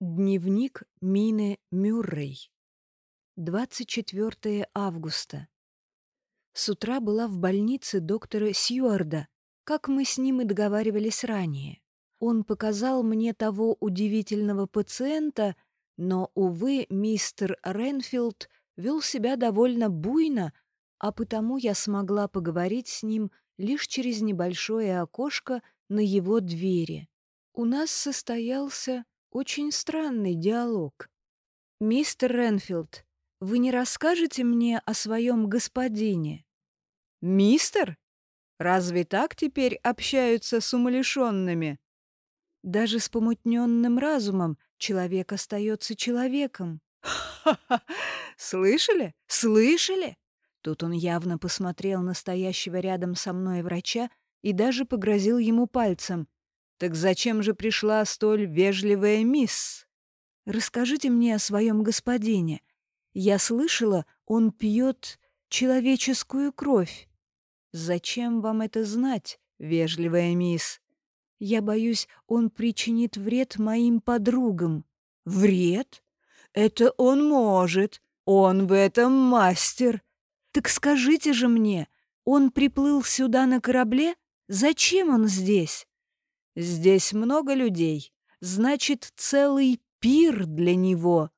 Дневник Мины Мюррей. 24 августа. С утра была в больнице доктора Сьюарда, как мы с ним и договаривались ранее. Он показал мне того удивительного пациента, но, увы, мистер Ренфилд вел себя довольно буйно, а потому я смогла поговорить с ним лишь через небольшое окошко на его двери. У нас состоялся очень странный диалог. «Мистер Ренфилд, вы не расскажете мне о своем господине?» «Мистер? Разве так теперь общаются с умалишенными?» «Даже с помутненным разумом человек остается человеком». «Ха-ха! Слышали? Слышали?» Тут он явно посмотрел на стоящего рядом со мной врача и даже погрозил ему пальцем. «Так зачем же пришла столь вежливая мисс?» «Расскажите мне о своем господине. Я слышала, он пьет человеческую кровь». «Зачем вам это знать, вежливая мисс?» «Я боюсь, он причинит вред моим подругам». «Вред? Это он может. Он в этом мастер. Так скажите же мне, он приплыл сюда на корабле? Зачем он здесь?» Здесь много людей, значит, целый пир для него.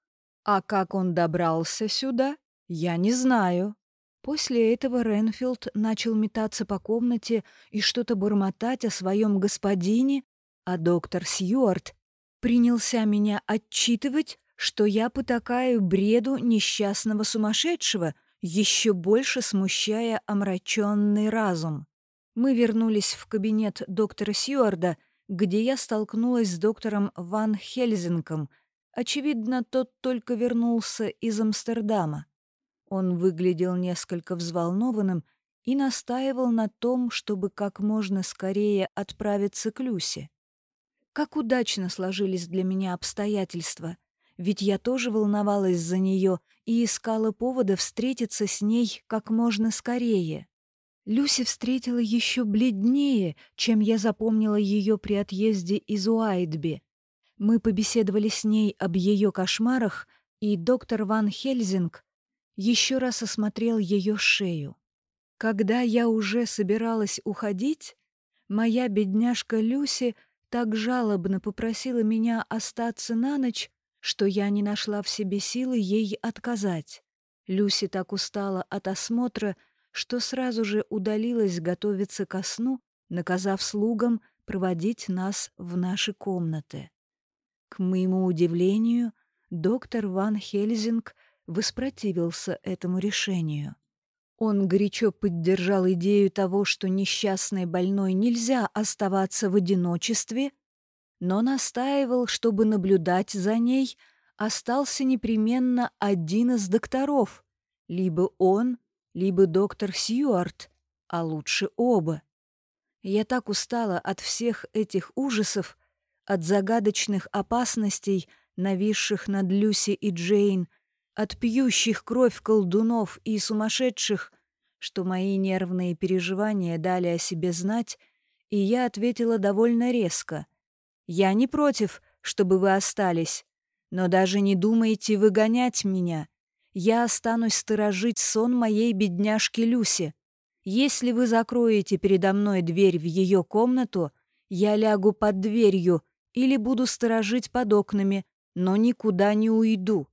А как он добрался сюда, я не знаю. После этого Ренфилд начал метаться по комнате и что-то бормотать о своем господине, а доктор Сьюарт принялся меня отчитывать, что я потакаю бреду несчастного сумасшедшего, еще больше смущая омраченный разум. Мы вернулись в кабинет доктора Сьюарда — где я столкнулась с доктором Ван Хельзинком. Очевидно, тот только вернулся из Амстердама. Он выглядел несколько взволнованным и настаивал на том, чтобы как можно скорее отправиться к Люсе. Как удачно сложились для меня обстоятельства, ведь я тоже волновалась за нее и искала повода встретиться с ней как можно скорее. Люси встретила еще бледнее, чем я запомнила ее при отъезде из Уайтби. Мы побеседовали с ней об ее кошмарах, и доктор Ван Хельзинг еще раз осмотрел ее шею. Когда я уже собиралась уходить, моя бедняжка Люси так жалобно попросила меня остаться на ночь, что я не нашла в себе силы ей отказать. Люси так устала от осмотра, что сразу же удалилась готовиться ко сну, наказав слугам проводить нас в наши комнаты. К моему удивлению, доктор Ван Хельзинг воспротивился этому решению. Он горячо поддержал идею того, что несчастной больной нельзя оставаться в одиночестве, но настаивал, чтобы наблюдать за ней остался непременно один из докторов, либо он, либо доктор Сьюарт, а лучше оба. Я так устала от всех этих ужасов, от загадочных опасностей, нависших над Люси и Джейн, от пьющих кровь колдунов и сумасшедших, что мои нервные переживания дали о себе знать, и я ответила довольно резко. «Я не против, чтобы вы остались, но даже не думайте выгонять меня я останусь сторожить сон моей бедняжки Люси. Если вы закроете передо мной дверь в ее комнату, я лягу под дверью или буду сторожить под окнами, но никуда не уйду.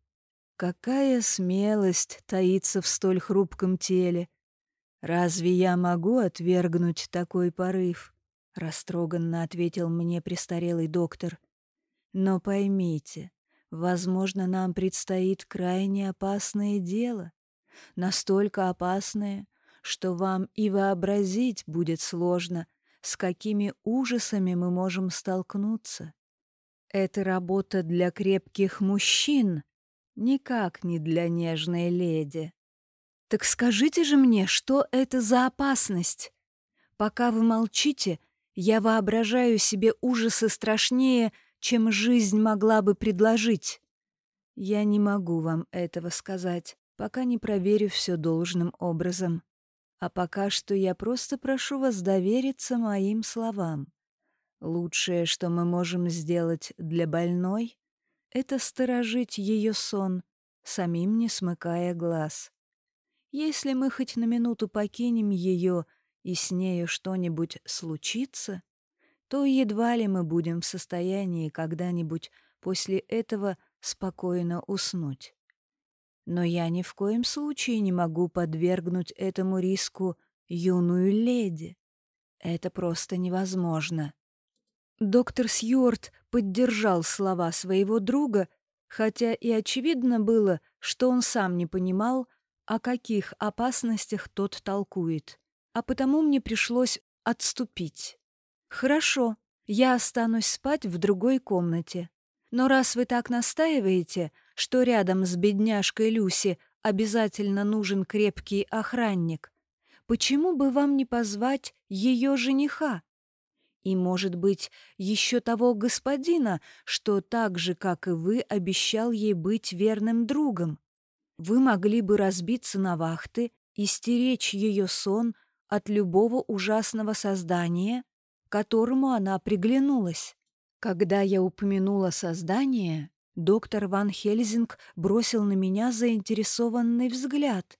Какая смелость таится в столь хрупком теле. Разве я могу отвергнуть такой порыв? Растроганно ответил мне престарелый доктор. Но поймите, Возможно, нам предстоит крайне опасное дело. Настолько опасное, что вам и вообразить будет сложно, с какими ужасами мы можем столкнуться. Это работа для крепких мужчин, никак не для нежной леди. Так скажите же мне, что это за опасность? Пока вы молчите, я воображаю себе ужасы страшнее, чем жизнь могла бы предложить. Я не могу вам этого сказать, пока не проверю все должным образом. А пока что я просто прошу вас довериться моим словам. Лучшее, что мы можем сделать для больной, — это сторожить ее сон, самим не смыкая глаз. Если мы хоть на минуту покинем ее, и с нею что-нибудь случится, то едва ли мы будем в состоянии когда-нибудь после этого спокойно уснуть. Но я ни в коем случае не могу подвергнуть этому риску юную леди. Это просто невозможно. Доктор Сьюарт поддержал слова своего друга, хотя и очевидно было, что он сам не понимал, о каких опасностях тот толкует, а потому мне пришлось отступить. «Хорошо, я останусь спать в другой комнате. Но раз вы так настаиваете, что рядом с бедняжкой Люси обязательно нужен крепкий охранник, почему бы вам не позвать ее жениха? И, может быть, еще того господина, что так же, как и вы, обещал ей быть верным другом. Вы могли бы разбиться на вахты и стеречь ее сон от любого ужасного создания, которому она приглянулась. Когда я упомянула создание, доктор Ван Хельзинг бросил на меня заинтересованный взгляд,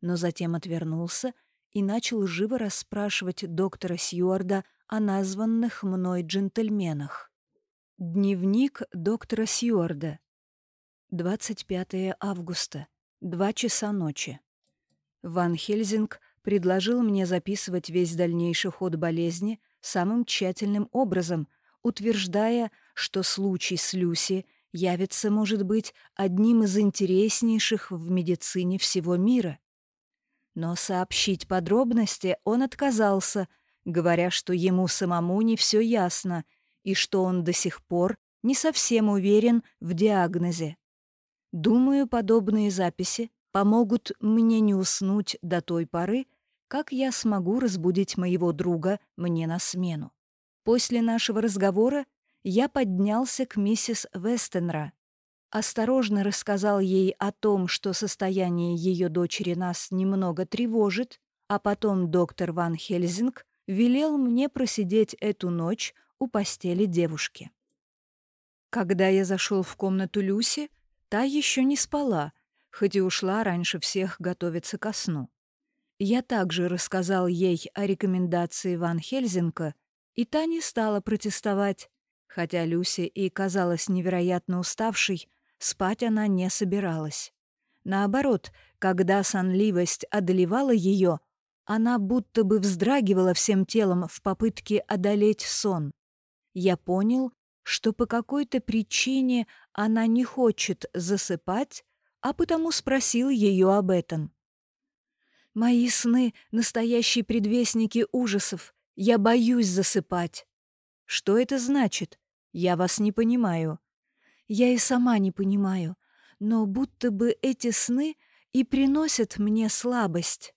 но затем отвернулся и начал живо расспрашивать доктора Сьюарда о названных мной джентльменах. Дневник доктора Сьюарда. 25 августа. Два часа ночи. Ван Хельзинг предложил мне записывать весь дальнейший ход болезни самым тщательным образом, утверждая, что случай с Люси явится, может быть, одним из интереснейших в медицине всего мира. Но сообщить подробности он отказался, говоря, что ему самому не все ясно и что он до сих пор не совсем уверен в диагнозе. Думаю, подобные записи помогут мне не уснуть до той поры, как я смогу разбудить моего друга мне на смену. После нашего разговора я поднялся к миссис Вестенра, осторожно рассказал ей о том, что состояние ее дочери нас немного тревожит, а потом доктор Ван Хельзинг велел мне просидеть эту ночь у постели девушки. Когда я зашел в комнату Люси, та еще не спала, хоть и ушла раньше всех готовиться ко сну. Я также рассказал ей о рекомендации Ван Хельзинка, и та не стала протестовать. Хотя Люси и казалась невероятно уставшей, спать она не собиралась. Наоборот, когда сонливость одолевала ее, она будто бы вздрагивала всем телом в попытке одолеть сон. Я понял, что по какой-то причине она не хочет засыпать, а потому спросил ее об этом. Мои сны — настоящие предвестники ужасов. Я боюсь засыпать. Что это значит? Я вас не понимаю. Я и сама не понимаю, но будто бы эти сны и приносят мне слабость.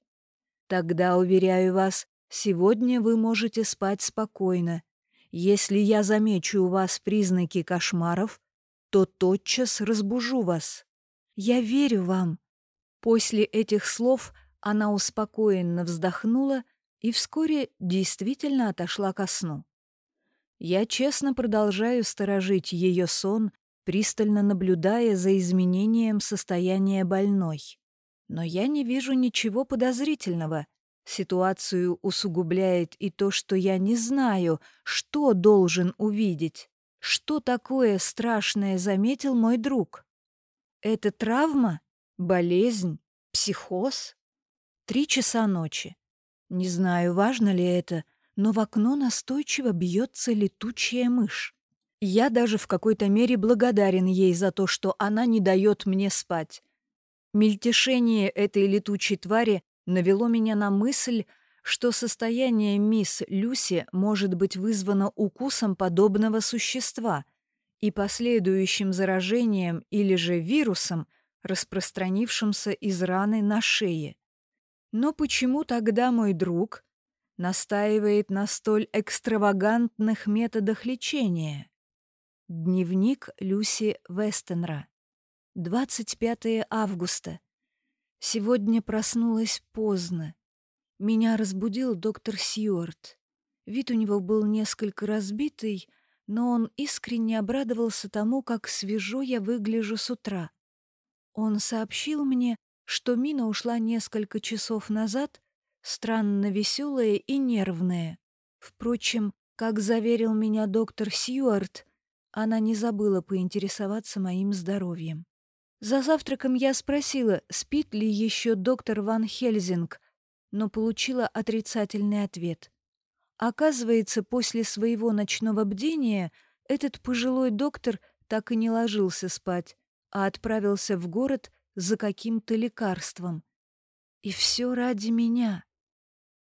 Тогда, уверяю вас, сегодня вы можете спать спокойно. Если я замечу у вас признаки кошмаров, то тотчас разбужу вас. Я верю вам. После этих слов — она успокоенно вздохнула и вскоре действительно отошла ко сну. Я честно продолжаю сторожить ее сон, пристально наблюдая за изменением состояния больной. Но я не вижу ничего подозрительного. Ситуацию усугубляет и то, что я не знаю, что должен увидеть. Что такое страшное заметил мой друг? Это травма? Болезнь? Психоз? Три часа ночи. Не знаю, важно ли это, но в окно настойчиво бьется летучая мышь. Я даже в какой-то мере благодарен ей за то, что она не дает мне спать. Мельтешение этой летучей твари навело меня на мысль, что состояние мисс Люси может быть вызвано укусом подобного существа и последующим заражением или же вирусом, распространившимся из раны на шее. Но почему тогда мой друг настаивает на столь экстравагантных методах лечения? Дневник Люси Вестенра. 25 августа. Сегодня проснулась поздно. Меня разбудил доктор Сьюарт. Вид у него был несколько разбитый, но он искренне обрадовался тому, как свежо я выгляжу с утра. Он сообщил мне, что Мина ушла несколько часов назад, странно веселая и нервная. Впрочем, как заверил меня доктор Сьюарт, она не забыла поинтересоваться моим здоровьем. За завтраком я спросила, спит ли еще доктор Ван Хельзинг, но получила отрицательный ответ. Оказывается, после своего ночного бдения этот пожилой доктор так и не ложился спать, а отправился в город за каким-то лекарством. И все ради меня.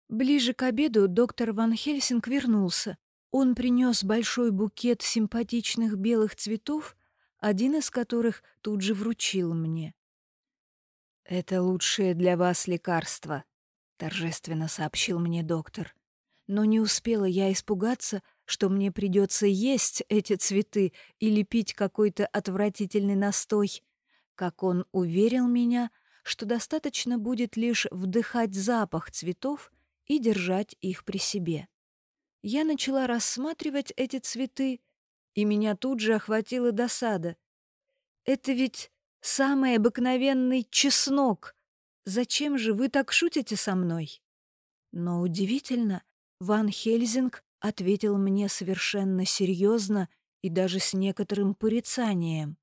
Ближе к обеду доктор Ван Хельсинг вернулся. Он принес большой букет симпатичных белых цветов, один из которых тут же вручил мне. «Это лучшее для вас лекарство», — торжественно сообщил мне доктор. Но не успела я испугаться, что мне придется есть эти цветы или пить какой-то отвратительный настой, как он уверил меня, что достаточно будет лишь вдыхать запах цветов и держать их при себе. Я начала рассматривать эти цветы, и меня тут же охватила досада. Это ведь самый обыкновенный чеснок. Зачем же вы так шутите со мной? Но удивительно, Ван Хельзинг ответил мне совершенно серьезно и даже с некоторым порицанием.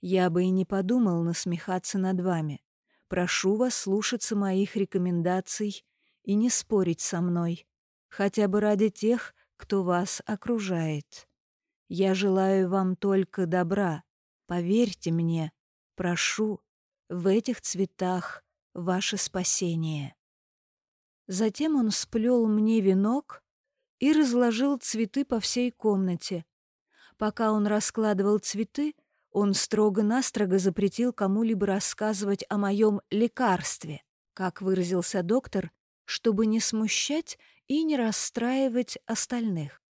«Я бы и не подумал насмехаться над вами. Прошу вас слушаться моих рекомендаций и не спорить со мной, хотя бы ради тех, кто вас окружает. Я желаю вам только добра. Поверьте мне, прошу, в этих цветах ваше спасение». Затем он сплел мне венок и разложил цветы по всей комнате. Пока он раскладывал цветы, он строго-настрого запретил кому-либо рассказывать о моем лекарстве, как выразился доктор, чтобы не смущать и не расстраивать остальных.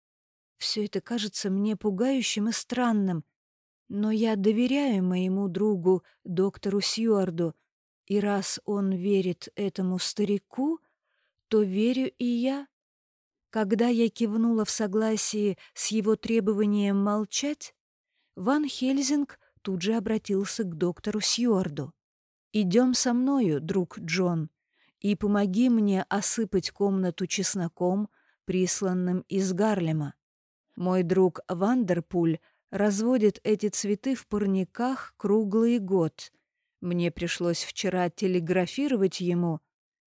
Все это кажется мне пугающим и странным, но я доверяю моему другу, доктору Сьюарду, и раз он верит этому старику, то верю и я. Когда я кивнула в согласии с его требованием молчать, Ван Хельзинг тут же обратился к доктору Сьюарду. «Идем со мною, друг Джон, и помоги мне осыпать комнату чесноком, присланным из Гарлема. Мой друг Вандерпуль разводит эти цветы в парниках круглый год. Мне пришлось вчера телеграфировать ему,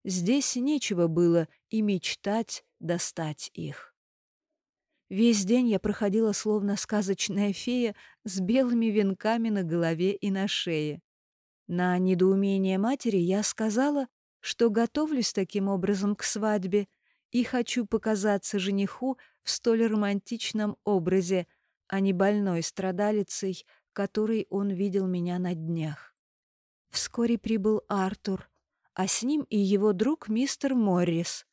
Здесь нечего было и мечтать достать их. Весь день я проходила словно сказочная фея с белыми венками на голове и на шее. На недоумение матери я сказала, что готовлюсь таким образом к свадьбе и хочу показаться жениху в столь романтичном образе, а не больной страдалицей, которой он видел меня на днях. Вскоре прибыл Артур, а с ним и его друг мистер Моррис.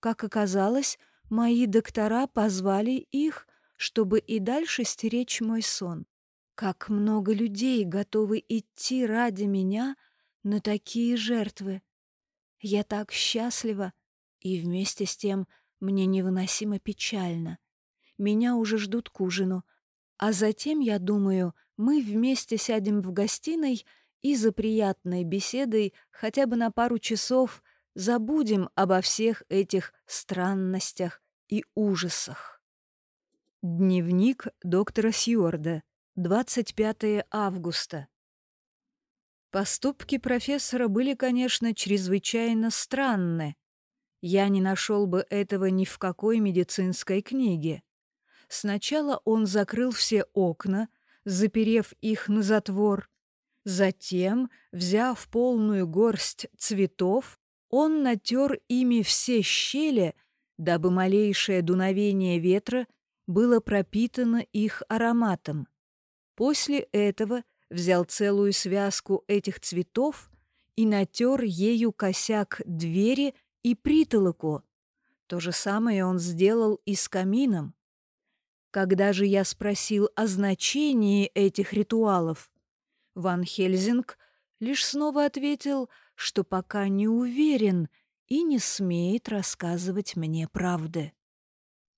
Как оказалось, мои доктора позвали их, чтобы и дальше стеречь мой сон. Как много людей готовы идти ради меня на такие жертвы. Я так счастлива, и вместе с тем мне невыносимо печально. Меня уже ждут к ужину, а затем, я думаю, мы вместе сядем в гостиной и за приятной беседой хотя бы на пару часов забудем обо всех этих странностях и ужасах. Дневник доктора Сьюарда. 25 августа. Поступки профессора были, конечно, чрезвычайно странны. Я не нашел бы этого ни в какой медицинской книге. Сначала он закрыл все окна, заперев их на затвор, Затем, взяв полную горсть цветов, он натер ими все щели, дабы малейшее дуновение ветра было пропитано их ароматом. После этого взял целую связку этих цветов и натер ею косяк двери и притолоку. То же самое он сделал и с камином. Когда же я спросил о значении этих ритуалов, Ван Хельзинг лишь снова ответил, что пока не уверен и не смеет рассказывать мне правды.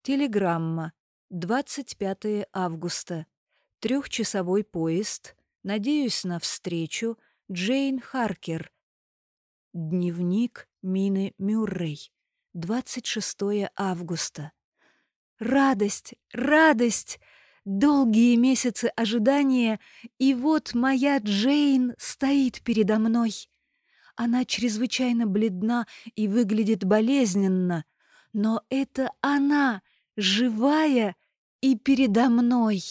Телеграмма. 25 августа. Трехчасовой поезд. Надеюсь на встречу. Джейн Харкер. Дневник Мины Мюррей. 26 августа. Радость, радость! Долгие месяцы ожидания, и вот моя Джейн стоит передо мной. Она чрезвычайно бледна и выглядит болезненно, но это она, живая и передо мной.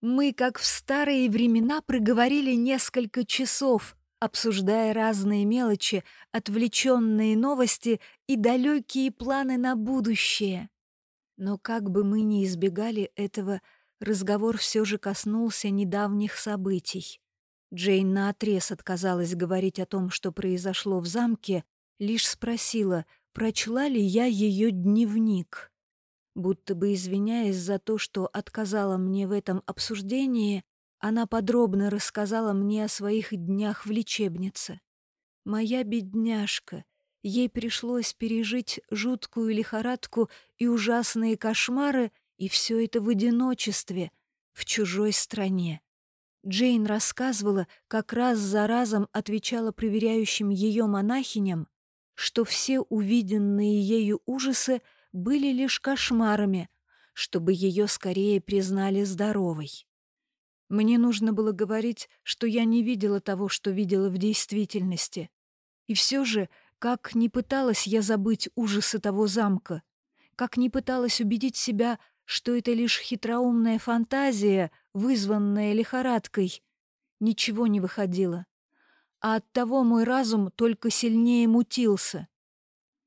Мы, как в старые времена, проговорили несколько часов, обсуждая разные мелочи, отвлеченные новости и далекие планы на будущее. Но как бы мы ни избегали этого, разговор все же коснулся недавних событий. Джейн наотрез отказалась говорить о том, что произошло в замке, лишь спросила, прочла ли я ее дневник. Будто бы извиняясь за то, что отказала мне в этом обсуждении, она подробно рассказала мне о своих днях в лечебнице. Моя бедняжка, ей пришлось пережить жуткую лихорадку и ужасные кошмары, и все это в одиночестве, в чужой стране. Джейн рассказывала, как раз за разом отвечала проверяющим ее монахиням, что все увиденные ею ужасы были лишь кошмарами, чтобы ее скорее признали здоровой. Мне нужно было говорить, что я не видела того, что видела в действительности. И все же, как не пыталась я забыть ужасы того замка, как не пыталась убедить себя, что это лишь хитроумная фантазия, вызванная лихорадкой. Ничего не выходило. А оттого мой разум только сильнее мутился.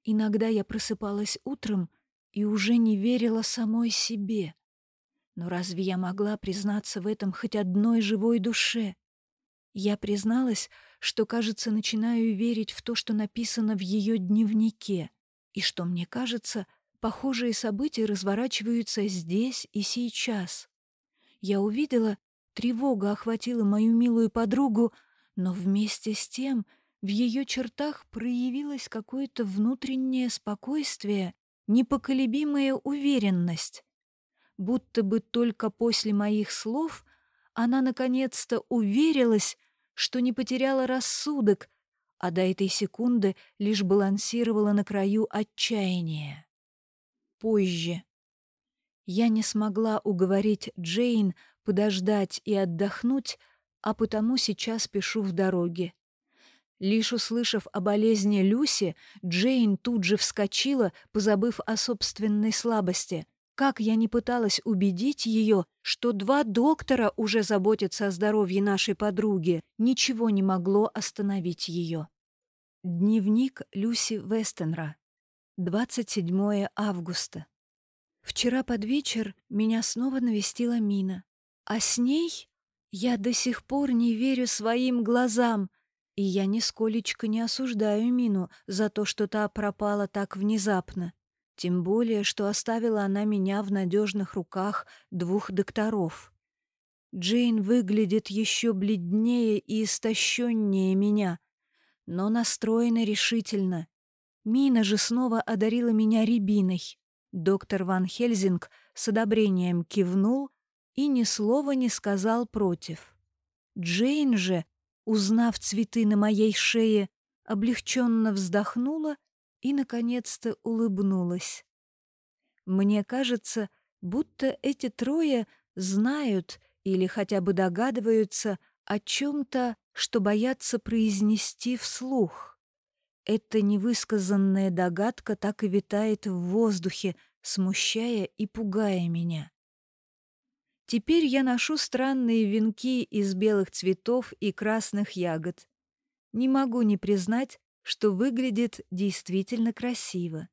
Иногда я просыпалась утром и уже не верила самой себе. Но разве я могла признаться в этом хоть одной живой душе? Я призналась, что, кажется, начинаю верить в то, что написано в ее дневнике, и что, мне кажется, похожие события разворачиваются здесь и сейчас. Я увидела, тревога охватила мою милую подругу, но вместе с тем в ее чертах проявилось какое-то внутреннее спокойствие, непоколебимая уверенность. Будто бы только после моих слов она наконец-то уверилась, что не потеряла рассудок, а до этой секунды лишь балансировала на краю отчаяния. Позже. Я не смогла уговорить Джейн подождать и отдохнуть, а потому сейчас пишу в дороге. Лишь услышав о болезни Люси, Джейн тут же вскочила, позабыв о собственной слабости. Как я не пыталась убедить ее, что два доктора уже заботятся о здоровье нашей подруги, ничего не могло остановить ее. Дневник Люси Вестенра. 27 августа. Вчера под вечер меня снова навестила Мина. А с ней я до сих пор не верю своим глазам, и я нисколечко не осуждаю Мину за то, что та пропала так внезапно. Тем более, что оставила она меня в надежных руках двух докторов. Джейн выглядит еще бледнее и истощеннее меня, но настроена решительно. Мина же снова одарила меня рябиной. Доктор Ван Хельзинг с одобрением кивнул и ни слова не сказал против. Джейн же, узнав цветы на моей шее, облегченно вздохнула и, наконец-то, улыбнулась. Мне кажется, будто эти трое знают или хотя бы догадываются о чем-то, что боятся произнести вслух. Эта невысказанная догадка так и витает в воздухе, смущая и пугая меня. Теперь я ношу странные венки из белых цветов и красных ягод. Не могу не признать, что выглядит действительно красиво.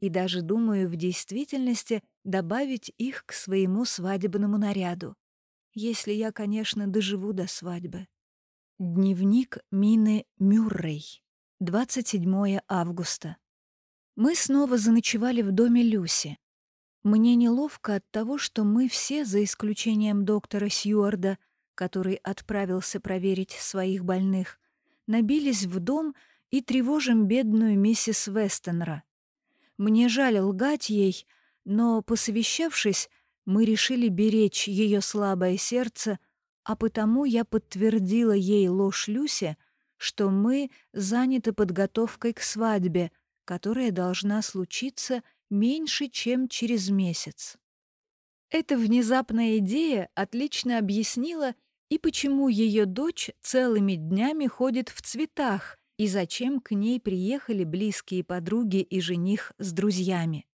И даже думаю в действительности добавить их к своему свадебному наряду. Если я, конечно, доживу до свадьбы. Дневник Мины Мюррей 27 августа. Мы снова заночевали в доме Люси. Мне неловко от того, что мы все, за исключением доктора Сьюарда, который отправился проверить своих больных, набились в дом и тревожим бедную миссис Вестенра. Мне жаль лгать ей, Но, посовещавшись, мы решили беречь ее слабое сердце, а потому я подтвердила ей ложь Люсе, что мы заняты подготовкой к свадьбе, которая должна случиться меньше, чем через месяц. Эта внезапная идея отлично объяснила и почему ее дочь целыми днями ходит в цветах, и зачем к ней приехали близкие подруги и жених с друзьями.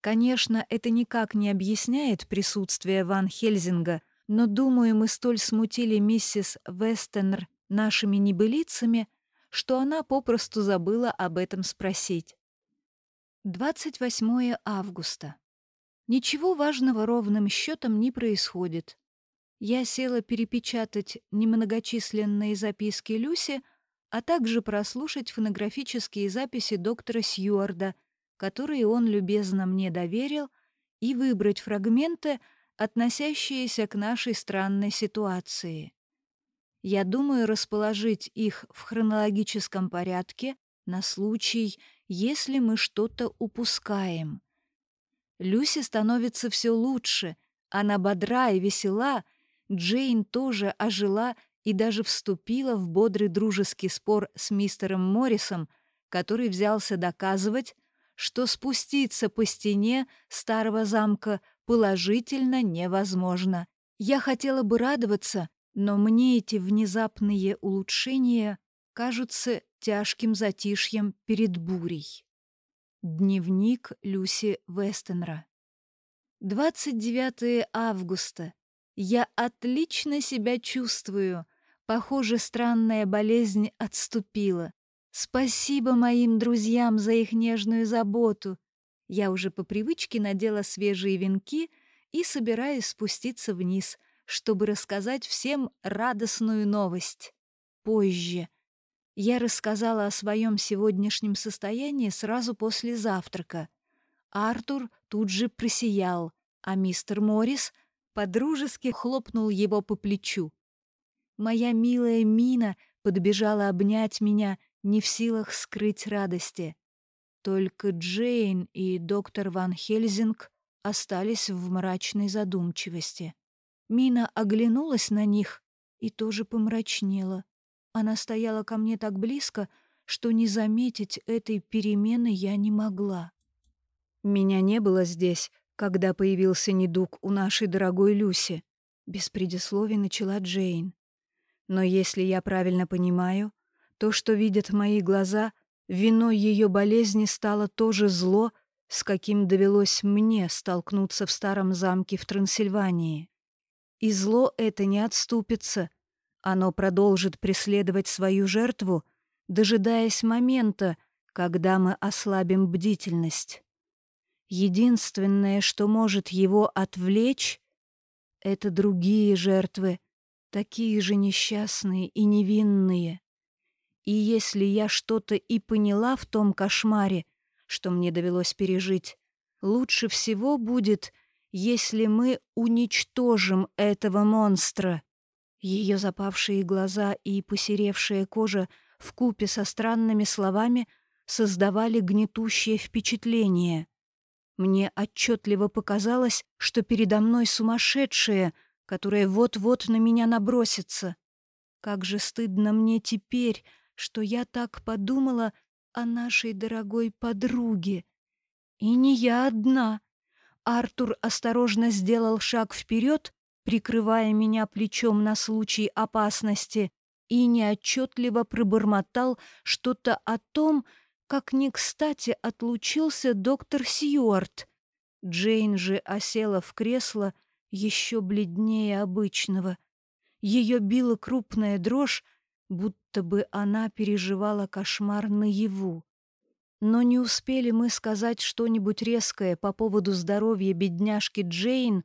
Конечно, это никак не объясняет присутствие Ван Хельзинга, но, думаю, мы столь смутили миссис Вестенер нашими небылицами, что она попросту забыла об этом спросить. 28 августа. Ничего важного ровным счетом не происходит. Я села перепечатать немногочисленные записки Люси, а также прослушать фонографические записи доктора Сьюарда, которые он любезно мне доверил, и выбрать фрагменты, относящиеся к нашей странной ситуации. Я думаю расположить их в хронологическом порядке на случай, если мы что-то упускаем. Люси становится все лучше, она бодра и весела — Джейн тоже ожила и даже вступила в бодрый дружеский спор с мистером Моррисом, который взялся доказывать, что спуститься по стене старого замка положительно невозможно. Я хотела бы радоваться, но мне эти внезапные улучшения кажутся тяжким затишьем перед бурей. Дневник Люси Вестенра. 29 августа я отлично себя чувствую. Похоже, странная болезнь отступила. Спасибо моим друзьям за их нежную заботу. Я уже по привычке надела свежие венки и собираюсь спуститься вниз, чтобы рассказать всем радостную новость. Позже. Я рассказала о своем сегодняшнем состоянии сразу после завтрака. Артур тут же просиял, а мистер Моррис — подружески хлопнул его по плечу. Моя милая Мина подбежала обнять меня, не в силах скрыть радости. Только Джейн и доктор Ван Хельзинг остались в мрачной задумчивости. Мина оглянулась на них и тоже помрачнела. Она стояла ко мне так близко, что не заметить этой перемены я не могла. Меня не было здесь, когда появился недуг у нашей дорогой Люси, без предисловий начала Джейн. Но если я правильно понимаю, то, что видят мои глаза, виной ее болезни стало то же зло, с каким довелось мне столкнуться в старом замке в Трансильвании. И зло это не отступится. Оно продолжит преследовать свою жертву, дожидаясь момента, когда мы ослабим бдительность. Единственное, что может его отвлечь, это другие жертвы, такие же несчастные и невинные. И если я что-то и поняла в том кошмаре, что мне довелось пережить, лучше всего будет, если мы уничтожим этого монстра. Ее запавшие глаза и посеревшая кожа в купе со странными словами создавали гнетущее впечатление. Мне отчетливо показалось, что передо мной сумасшедшая, которая вот-вот на меня набросится. Как же стыдно мне теперь, что я так подумала о нашей дорогой подруге. И не я одна. Артур осторожно сделал шаг вперед, прикрывая меня плечом на случай опасности, и неотчетливо пробормотал что-то о том, как не кстати отлучился доктор Сьюарт. Джейн же осела в кресло еще бледнее обычного. Ее била крупная дрожь, будто бы она переживала кошмар наяву. Но не успели мы сказать что-нибудь резкое по поводу здоровья бедняжки Джейн,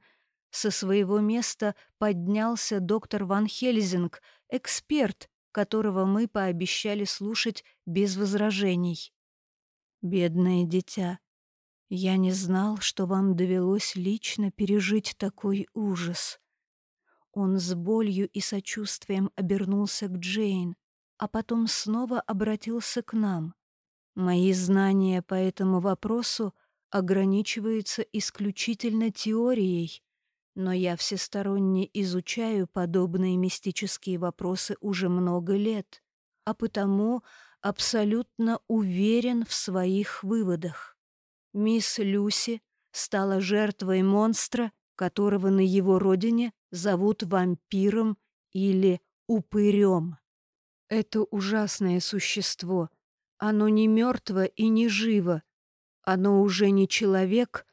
со своего места поднялся доктор Ван Хельзинг, эксперт, которого мы пообещали слушать без возражений. «Бедное дитя, я не знал, что вам довелось лично пережить такой ужас». Он с болью и сочувствием обернулся к Джейн, а потом снова обратился к нам. Мои знания по этому вопросу ограничивается исключительно теорией, но я всесторонне изучаю подобные мистические вопросы уже много лет, а потому абсолютно уверен в своих выводах. Мисс Люси стала жертвой монстра, которого на его родине зовут вампиром или упырем. Это ужасное существо. Оно не мертво и не живо. Оно уже не человек,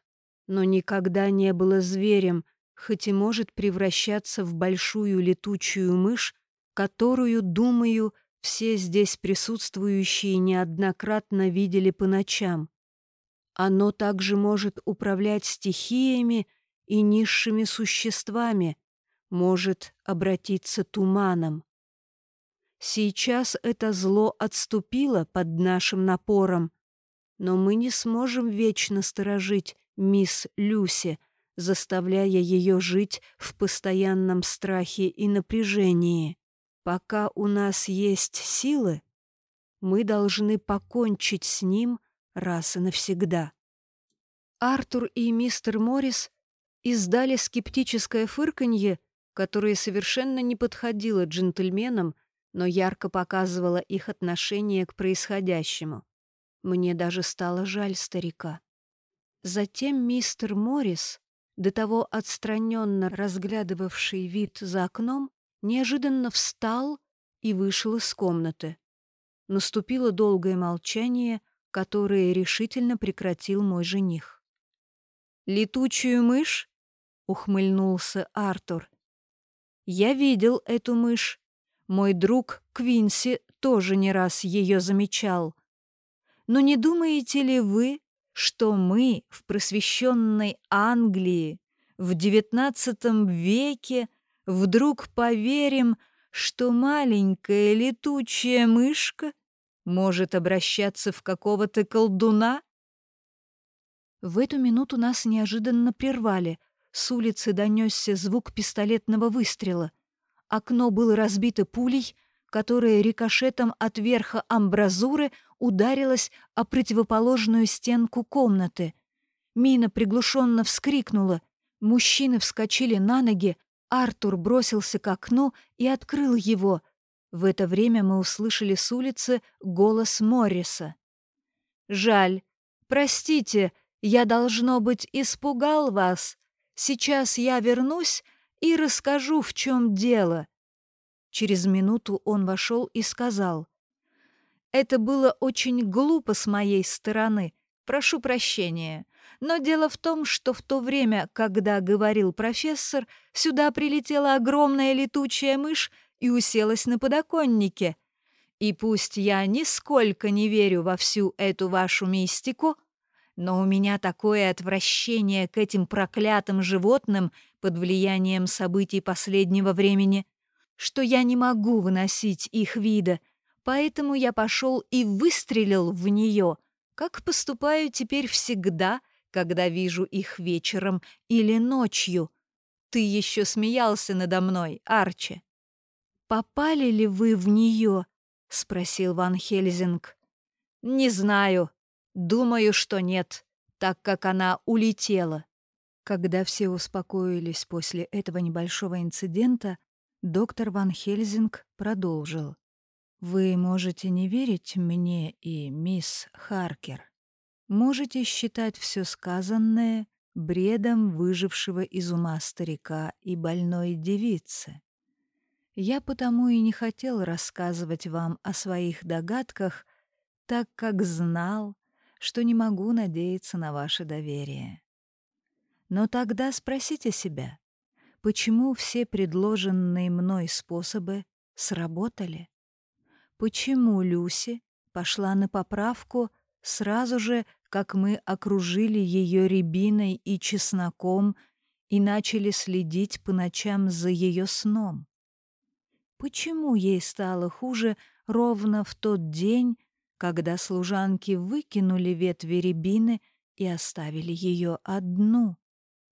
но никогда не было зверем, хоть и может превращаться в большую летучую мышь, которую, думаю, все здесь присутствующие неоднократно видели по ночам. Оно также может управлять стихиями и низшими существами, может обратиться туманом. Сейчас это зло отступило под нашим напором, но мы не сможем вечно сторожить мисс Люси, заставляя ее жить в постоянном страхе и напряжении. Пока у нас есть силы, мы должны покончить с ним раз и навсегда. Артур и мистер Моррис издали скептическое фырканье, которое совершенно не подходило джентльменам, но ярко показывало их отношение к происходящему. Мне даже стало жаль старика. Затем мистер Моррис, до того отстраненно разглядывавший вид за окном, неожиданно встал и вышел из комнаты. Наступило долгое молчание, которое решительно прекратил мой жених. «Летучую мышь?» — ухмыльнулся Артур. «Я видел эту мышь. Мой друг Квинси тоже не раз ее замечал. Но не думаете ли вы, что мы в просвещенной Англии в XIX веке вдруг поверим, что маленькая летучая мышка может обращаться в какого-то колдуна? В эту минуту нас неожиданно прервали. С улицы донесся звук пистолетного выстрела. Окно было разбито пулей, которая рикошетом от верха амбразуры ударилась о противоположную стенку комнаты. Мина приглушенно вскрикнула. Мужчины вскочили на ноги, Артур бросился к окну и открыл его. В это время мы услышали с улицы голос Морриса. «Жаль. Простите, я, должно быть, испугал вас. Сейчас я вернусь и расскажу, в чем дело». Через минуту он вошел и сказал. «Это было очень глупо с моей стороны. Прошу прощения. Но дело в том, что в то время, когда говорил профессор, сюда прилетела огромная летучая мышь и уселась на подоконнике. И пусть я нисколько не верю во всю эту вашу мистику, но у меня такое отвращение к этим проклятым животным под влиянием событий последнего времени, что я не могу выносить их вида, поэтому я пошел и выстрелил в нее, как поступаю теперь всегда, когда вижу их вечером или ночью. Ты еще смеялся надо мной, Арчи. «Попали ли вы в нее?» — спросил Ван Хельзинг. «Не знаю. Думаю, что нет, так как она улетела». Когда все успокоились после этого небольшого инцидента, доктор Ван Хельзинг продолжил. «Вы можете не верить мне и мисс Харкер можете считать все сказанное бредом выжившего из ума старика и больной девицы. Я потому и не хотел рассказывать вам о своих догадках, так как знал, что не могу надеяться на ваше доверие. Но тогда спросите себя, почему все предложенные мной способы сработали? Почему Люси пошла на поправку сразу же как мы окружили ее рябиной и чесноком и начали следить по ночам за ее сном. Почему ей стало хуже ровно в тот день, когда служанки выкинули ветви рябины и оставили ее одну?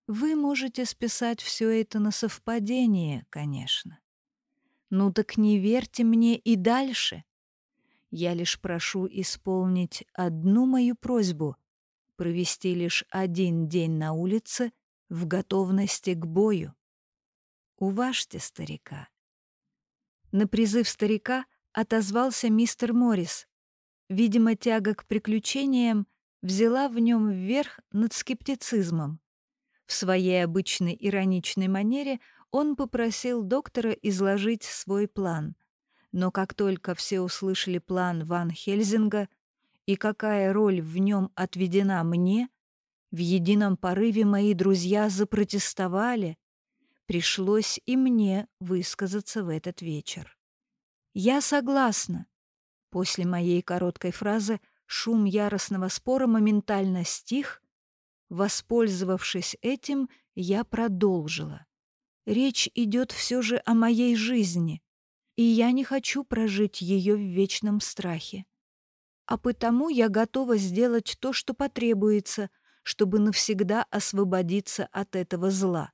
Вы можете списать все это на совпадение, конечно. Ну так не верьте мне и дальше. Я лишь прошу исполнить одну мою просьбу. провести лишь один день на улице в готовности к бою. Уважьте старика. На призыв старика отозвался мистер Моррис. Видимо, тяга к приключениям взяла в нем вверх над скептицизмом. В своей обычной ироничной манере он попросил доктора изложить свой план. Но как только все услышали план Ван Хельзинга и какая роль в нем отведена мне, в едином порыве мои друзья запротестовали. Пришлось и мне высказаться в этот вечер. «Я согласна». После моей короткой фразы шум яростного спора моментально стих. Воспользовавшись этим, я продолжила. Речь идет все же о моей жизни, и я не хочу прожить ее в вечном страхе. А потому я готова сделать то, что потребуется, чтобы навсегда освободиться от этого зла.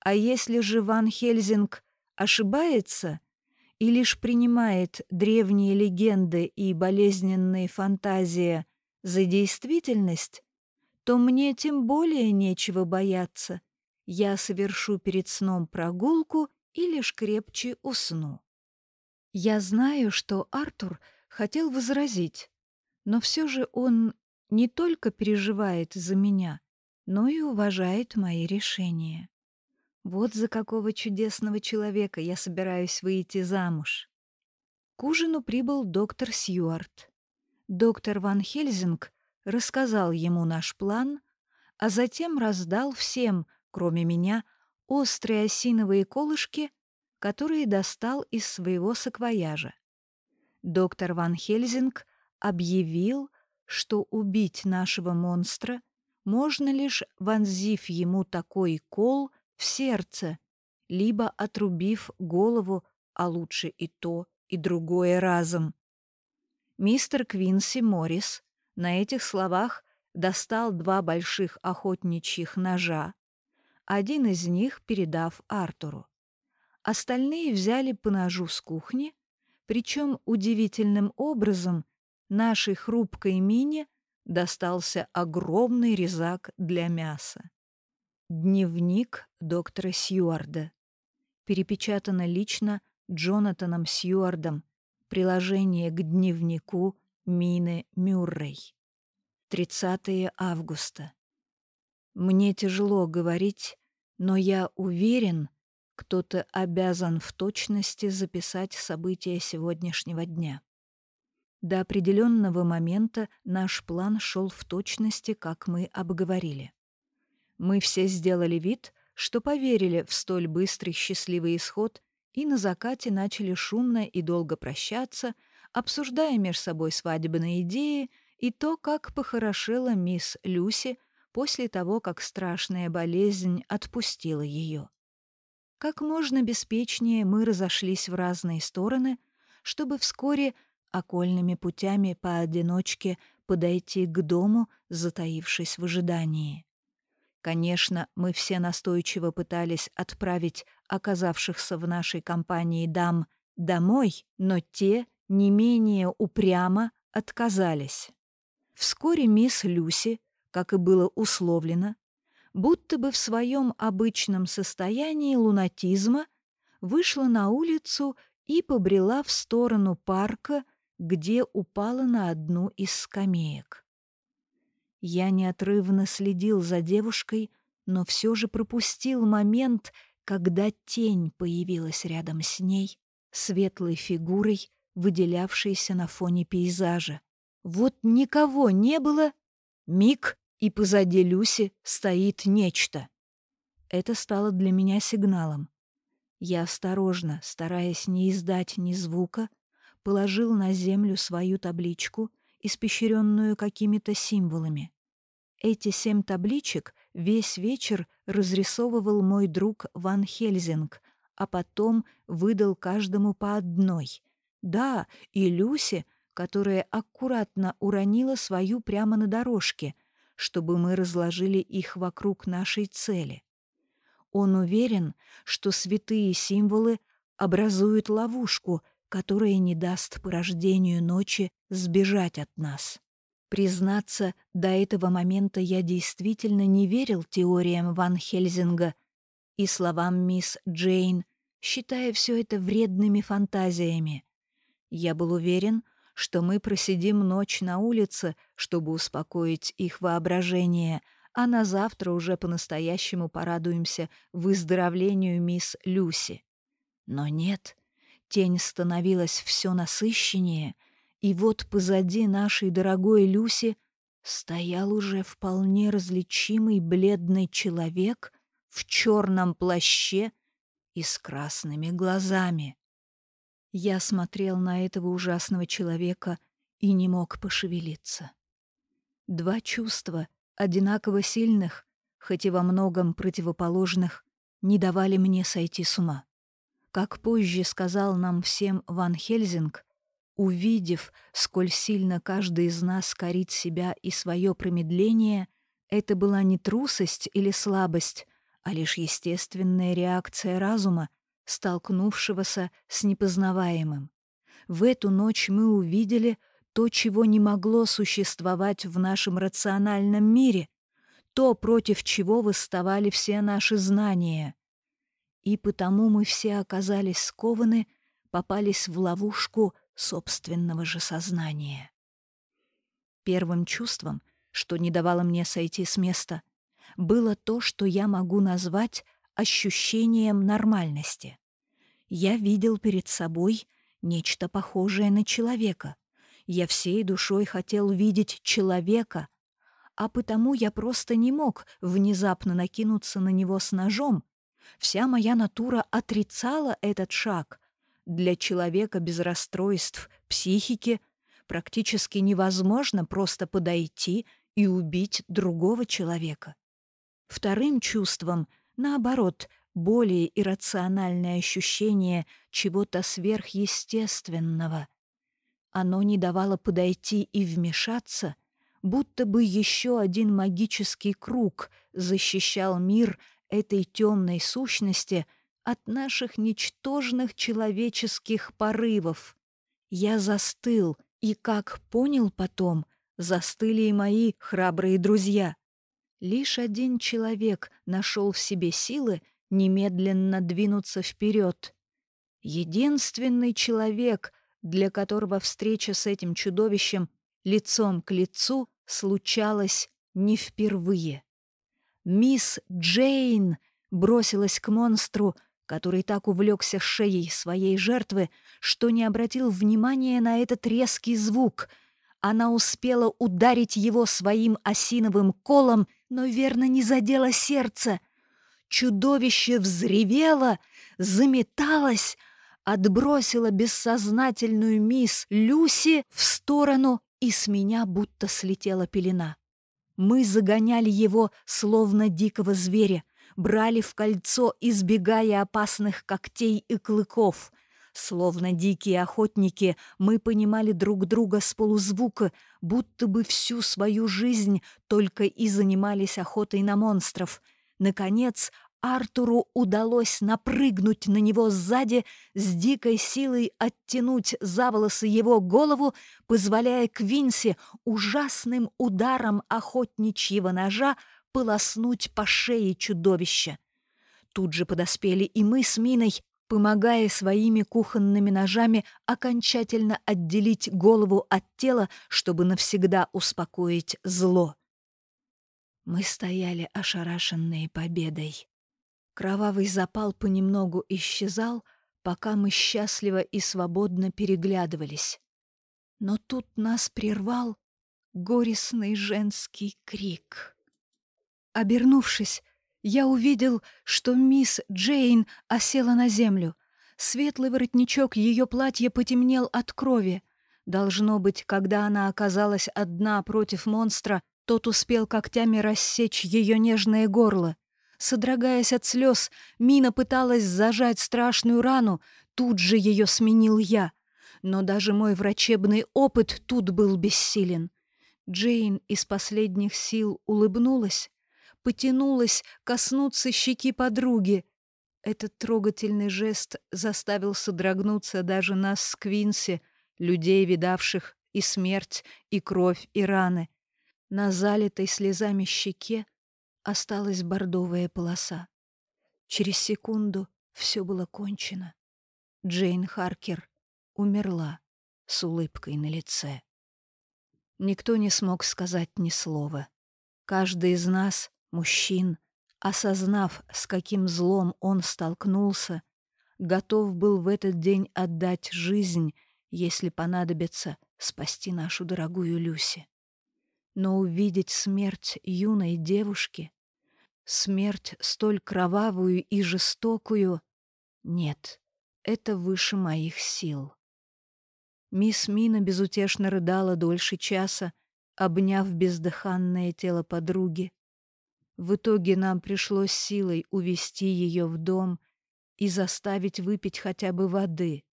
А если же Ван Хельзинг ошибается и лишь принимает древние легенды и болезненные фантазии за действительность, то мне тем более нечего бояться, я совершу перед сном прогулку и лишь крепче усну. Я знаю, что Артур хотел возразить, но все же он не только переживает за меня, но и уважает мои решения. Вот за какого чудесного человека я собираюсь выйти замуж. К ужину прибыл доктор Сьюарт. Доктор Ван Хельзинг рассказал ему наш план, а затем раздал всем, кроме меня, острые осиновые колышки, которые достал из своего саквояжа. Доктор Ван Хельзинг объявил, что убить нашего монстра можно лишь вонзив ему такой кол в сердце, либо отрубив голову, а лучше и то, и другое разом. Мистер Квинси Моррис на этих словах достал два больших охотничьих ножа, один из них передав Артуру. Остальные взяли по ножу с кухни, причем удивительным образом нашей хрупкой мине достался огромный резак для мяса. Дневник доктора Сьюарда. Перепечатано лично Джонатаном Сьюардом. Приложение к дневнику Мины Мюррей. 30 августа. Мне тяжело говорить, но я уверен, кто-то обязан в точности записать события сегодняшнего дня. До определенного момента наш план шел в точности, как мы обговорили. Мы все сделали вид, что поверили в столь быстрый счастливый исход и на закате начали шумно и долго прощаться, обсуждая между собой свадебные идеи и то, как похорошела мисс Люси после того, как страшная болезнь отпустила ее. Как можно беспечнее мы разошлись в разные стороны, чтобы вскоре окольными путями поодиночке подойти к дому, затаившись в ожидании. Конечно, мы все настойчиво пытались отправить оказавшихся в нашей компании дам домой, но те не менее упрямо отказались. Вскоре мисс Люси как и было условлено, будто бы в своем обычном состоянии лунатизма вышла на улицу и побрела в сторону парка, где упала на одну из скамеек. Я неотрывно следил за девушкой, но все же пропустил момент, когда тень появилась рядом с ней, светлой фигурой, выделявшейся на фоне пейзажа. Вот никого не было. Миг, и позади Люси стоит нечто. Это стало для меня сигналом. Я осторожно, стараясь не издать ни звука, положил на землю свою табличку, испещренную какими-то символами. Эти семь табличек весь вечер разрисовывал мой друг Ван Хельзинг, а потом выдал каждому по одной. Да, и Люси, которая аккуратно уронила свою прямо на дорожке — чтобы мы разложили их вокруг нашей цели. Он уверен, что святые символы образуют ловушку, которая не даст порождению ночи сбежать от нас. Признаться, до этого момента я действительно не верил теориям Ван Хельзинга и словам мисс Джейн, считая все это вредными фантазиями. Я был уверен, что мы просидим ночь на улице, чтобы успокоить их воображение, а на завтра уже по-настоящему порадуемся выздоровлению мисс Люси. Но нет, тень становилась все насыщеннее — и вот позади нашей дорогой Люси стоял уже вполне различимый бледный человек в черном плаще и с красными глазами. Я смотрел на этого ужасного человека и не мог пошевелиться. Два чувства, одинаково сильных, хоть и во многом противоположных, не давали мне сойти с ума. Как позже сказал нам всем Ван Хельзинг, Увидев, сколь сильно каждый из нас корит себя и свое промедление, это была не трусость или слабость, а лишь естественная реакция разума, столкнувшегося с непознаваемым. В эту ночь мы увидели то, чего не могло существовать в нашем рациональном мире, то, против чего восставали все наши знания. И потому мы все оказались скованы, попались в ловушку — собственного же сознания. Первым чувством, что не давало мне сойти с места, было то, что я могу назвать ощущением нормальности. Я видел перед собой нечто похожее на человека. Я всей душой хотел видеть человека, а потому я просто не мог внезапно накинуться на него с ножом. Вся моя натура отрицала этот шаг, для человека без расстройств психики практически невозможно просто подойти и убить другого человека. Вторым чувством, наоборот, более иррациональное ощущение чего-то сверхъестественного. Оно не давало подойти и вмешаться, будто бы еще один магический круг защищал мир этой темной сущности — от наших ничтожных человеческих порывов. Я застыл, и, как понял потом, застыли и мои храбрые друзья. Лишь один человек нашел в себе силы немедленно двинуться вперед. Единственный человек, для которого встреча с этим чудовищем лицом к лицу случалась не впервые. Мисс Джейн бросилась к монстру, который так увлекся шеей своей жертвы, что не обратил внимания на этот резкий звук. Она успела ударить его своим осиновым колом, но верно не задела сердце. Чудовище взревело, заметалось, отбросило бессознательную мисс Люси в сторону, и с меня будто слетела пелена. Мы загоняли его, словно дикого зверя, брали в кольцо, избегая опасных когтей и клыков. Словно дикие охотники, мы понимали друг друга с полузвука, будто бы всю свою жизнь только и занимались охотой на монстров. Наконец, Артуру удалось напрыгнуть на него сзади, с дикой силой оттянуть за волосы его голову, позволяя Квинси ужасным ударом охотничьего ножа полоснуть по шее чудовища. Тут же подоспели и мы с Миной, помогая своими кухонными ножами окончательно отделить голову от тела, чтобы навсегда успокоить зло. Мы стояли ошарашенные победой. Кровавый запал понемногу исчезал, пока мы счастливо и свободно переглядывались. Но тут нас прервал горестный женский крик. Обернувшись, я увидел, что мисс Джейн осела на землю. Светлый воротничок ее платья потемнел от крови. Должно быть, когда она оказалась одна против монстра, тот успел когтями рассечь ее нежное горло. Содрогаясь от слез, Мина пыталась зажать страшную рану, тут же ее сменил я. Но даже мой врачебный опыт тут был бессилен. Джейн из последних сил улыбнулась, потянулась коснуться щеки подруги. Этот трогательный жест заставил содрогнуться даже нас с Квинси, людей, видавших и смерть, и кровь, и раны. На залитой слезами щеке осталась бордовая полоса. Через секунду все было кончено. Джейн Харкер умерла с улыбкой на лице. Никто не смог сказать ни слова. Каждый из нас, мужчин, осознав, с каким злом он столкнулся, готов был в этот день отдать жизнь, если понадобится спасти нашу дорогую Люси. Но увидеть смерть юной девушки, смерть столь кровавую и жестокую, нет, это выше моих сил. Мисс Мина безутешно рыдала дольше часа, обняв бездыханное тело подруги. В итоге нам пришлось силой увести ее в дом и заставить выпить хотя бы воды.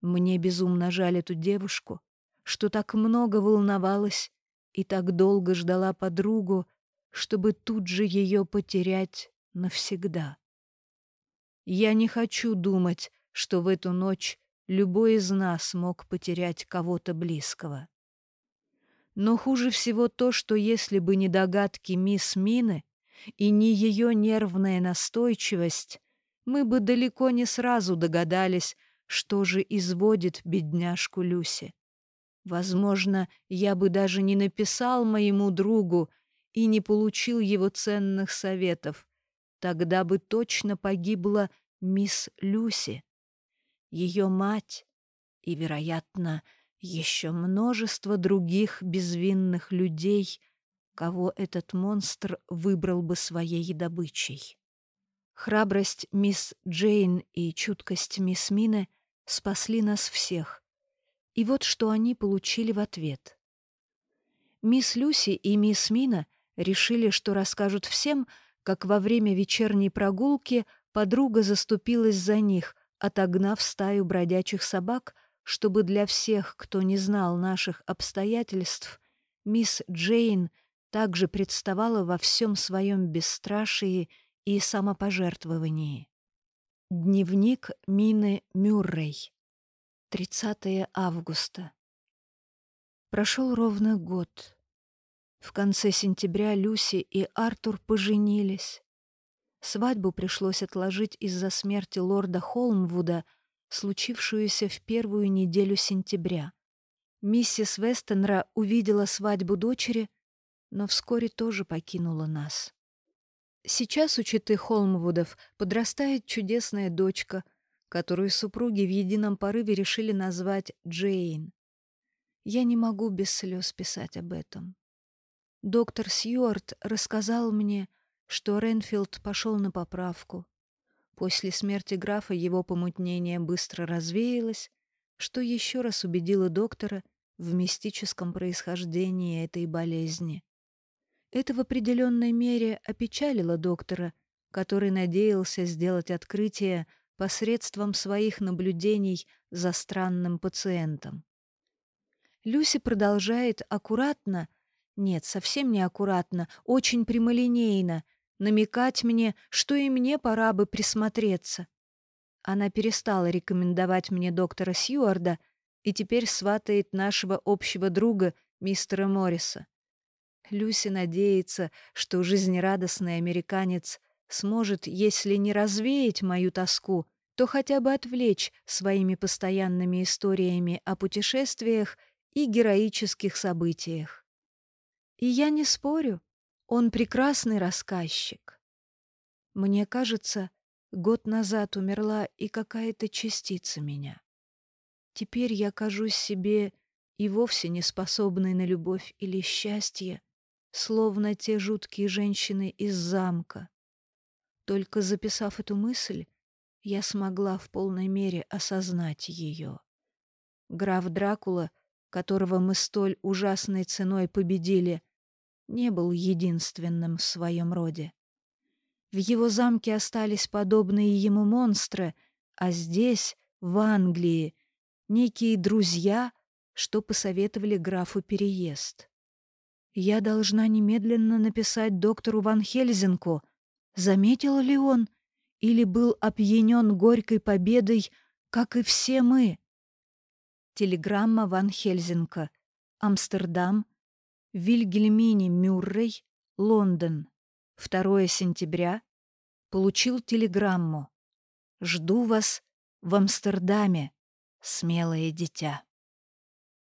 Мне безумно жаль эту девушку, что так много волновалась и так долго ждала подругу, чтобы тут же ее потерять навсегда. Я не хочу думать, что в эту ночь любой из нас мог потерять кого-то близкого. Но хуже всего то, что если бы не догадки мисс Мины и не ее нервная настойчивость, мы бы далеко не сразу догадались, что же изводит бедняжку Люси. Возможно, я бы даже не написал моему другу и не получил его ценных советов. Тогда бы точно погибла мисс Люси, ее мать и, вероятно, еще множество других безвинных людей, кого этот монстр выбрал бы своей добычей. Храбрость мисс Джейн и чуткость мисс Мины спасли нас всех. И вот что они получили в ответ. Мисс Люси и мисс Мина решили, что расскажут всем, как во время вечерней прогулки подруга заступилась за них, отогнав стаю бродячих собак, чтобы для всех, кто не знал наших обстоятельств, мисс Джейн также представала во всем своем бесстрашии и самопожертвовании. Дневник Мины Мюррей. 30 августа. Прошел ровно год. В конце сентября Люси и Артур поженились. Свадьбу пришлось отложить из-за смерти лорда Холмвуда — случившуюся в первую неделю сентября. Миссис Вестенра увидела свадьбу дочери, но вскоре тоже покинула нас. Сейчас у читы Холмвудов подрастает чудесная дочка, которую супруги в едином порыве решили назвать Джейн. Я не могу без слез писать об этом. Доктор Сьюарт рассказал мне, что Ренфилд пошел на поправку, После смерти графа его помутнение быстро развеялось, что еще раз убедило доктора в мистическом происхождении этой болезни. Это в определенной мере опечалило доктора, который надеялся сделать открытие посредством своих наблюдений за странным пациентом. Люси продолжает аккуратно, нет, совсем не аккуратно, очень прямолинейно намекать мне, что и мне пора бы присмотреться. Она перестала рекомендовать мне доктора Сьюарда и теперь сватает нашего общего друга, мистера Морриса. Люси надеется, что жизнерадостный американец сможет, если не развеять мою тоску, то хотя бы отвлечь своими постоянными историями о путешествиях и героических событиях. И я не спорю, он прекрасный рассказчик. Мне кажется, год назад умерла и какая-то частица меня. Теперь я кажусь себе и вовсе не способной на любовь или счастье, словно те жуткие женщины из замка. Только записав эту мысль, я смогла в полной мере осознать ее. Граф Дракула, которого мы столь ужасной ценой победили, не был единственным в своем роде. В его замке остались подобные ему монстры, а здесь, в Англии, некие друзья, что посоветовали графу переезд. Я должна немедленно написать доктору Ван Хельзинку, заметил ли он или был опьянен горькой победой, как и все мы. Телеграмма Ван Хельзинка. Амстердам. Вильгельмини Мюррей. Лондон. 2 сентября. Получил телеграмму. Жду вас в Амстердаме, смелое дитя.